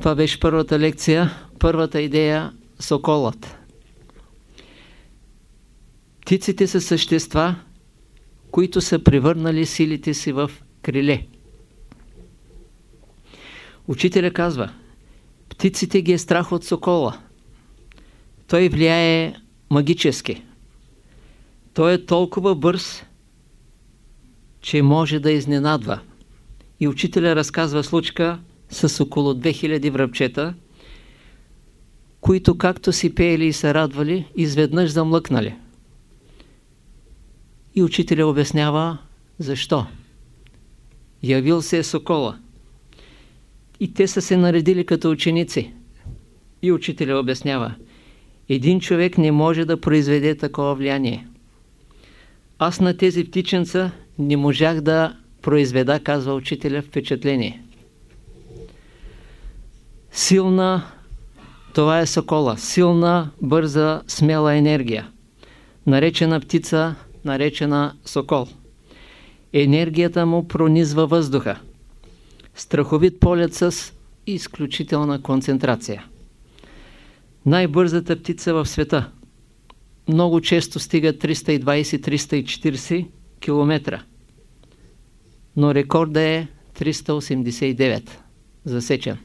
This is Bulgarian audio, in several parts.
Това беше първата лекция. Първата идея – Соколът. Птиците са същества, които са превърнали силите си в криле. Учителя казва, птиците ги е страх от сокола. Той влияе магически. Той е толкова бърз, че може да изненадва. И учителя разказва случка с около 2000 връбчета, които както си пеели и се радвали, изведнъж замлъкнали. И учителя обяснява защо. Явил се е Сокола. И те са се наредили като ученици. И учителя обяснява. Един човек не може да произведе такова влияние. Аз на тези птиченца не можах да произведа, казва учителя, впечатление. Силна, това е Сокола, силна, бърза, смела енергия. Наречена птица, наречена Сокол. Енергията му пронизва въздуха. Страховит полет с изключителна концентрация. Най-бързата птица в света. Много често стига 320-340 км. Но рекорда е 389 засечен.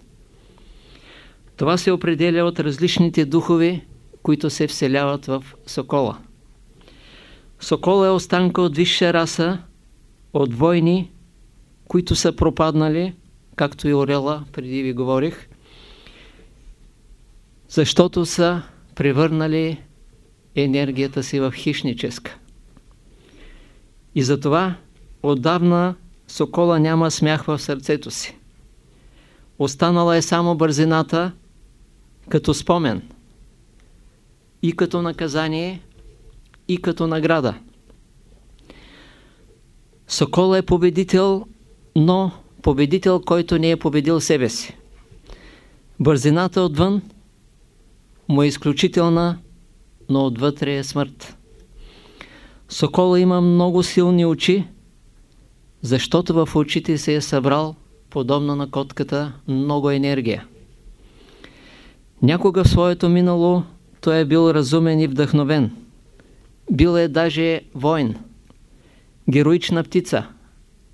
Това се определя от различните духове, които се вселяват в Сокола. Сокол е останка от висша раса, от войни, които са пропаднали, както и Орела, преди ви говорих, защото са превърнали енергията си в хищническа. И затова отдавна Сокола няма смях в сърцето си. Останала е само бързината, като спомен и като наказание и като награда. Сокол е победител, но победител, който не е победил себе си. Бързината отвън му е изключителна, но отвътре е смърт. Сокола има много силни очи, защото в очите се е събрал, подобно на котката, много енергия. Някога в своето минало той е бил разумен и вдъхновен. Бил е даже воин, героична птица,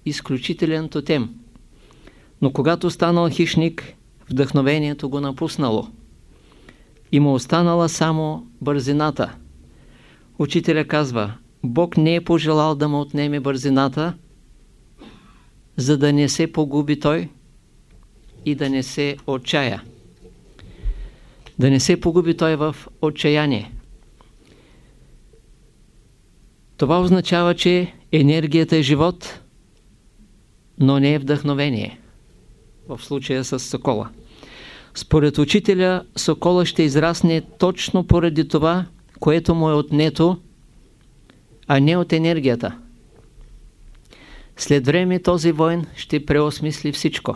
изключителен тотем. Но когато станал хищник, вдъхновението го напуснало. И му останала само бързината. Учителя казва, Бог не е пожелал да му отнеме бързината, за да не се погуби той и да не се отчая да не се погуби той в отчаяние. Това означава, че енергията е живот, но не е вдъхновение. В случая с Сокола. Според учителя, Сокола ще израсне точно поради това, което му е отнето, а не от енергията. След време този войн ще преосмисли всичко.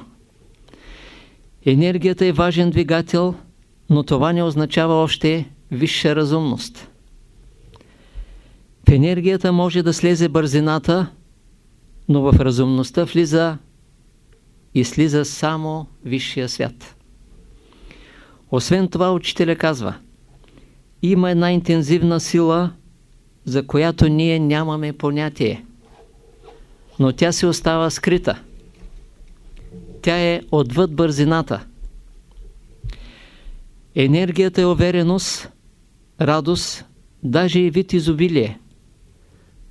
Енергията е важен двигател – но това не означава още висша разумност. В енергията може да слезе бързината, но в разумността влиза и слиза само висшия свят. Освен това, учителя казва, има една интензивна сила, за която ние нямаме понятие, но тя се остава скрита. Тя е отвъд бързината. Енергията е увереност, радост, даже и вид изобилие.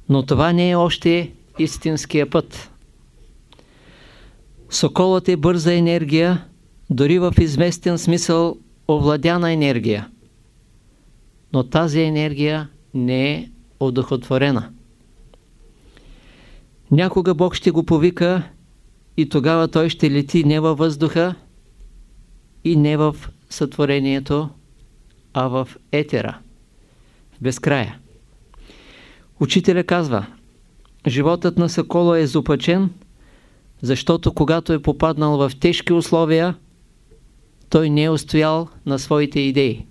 Но това не е още истинския път. Соколът е бърза енергия, дори в изместен смисъл овладяна енергия. Но тази енергия не е одухотворена. Някога Бог ще го повика и тогава той ще лети не във въздуха и не в сътворението, а в етера, безкрая. Учителя казва, животът на Сокола е зупачен, защото когато е попаднал в тежки условия, той не е устоял на своите идеи.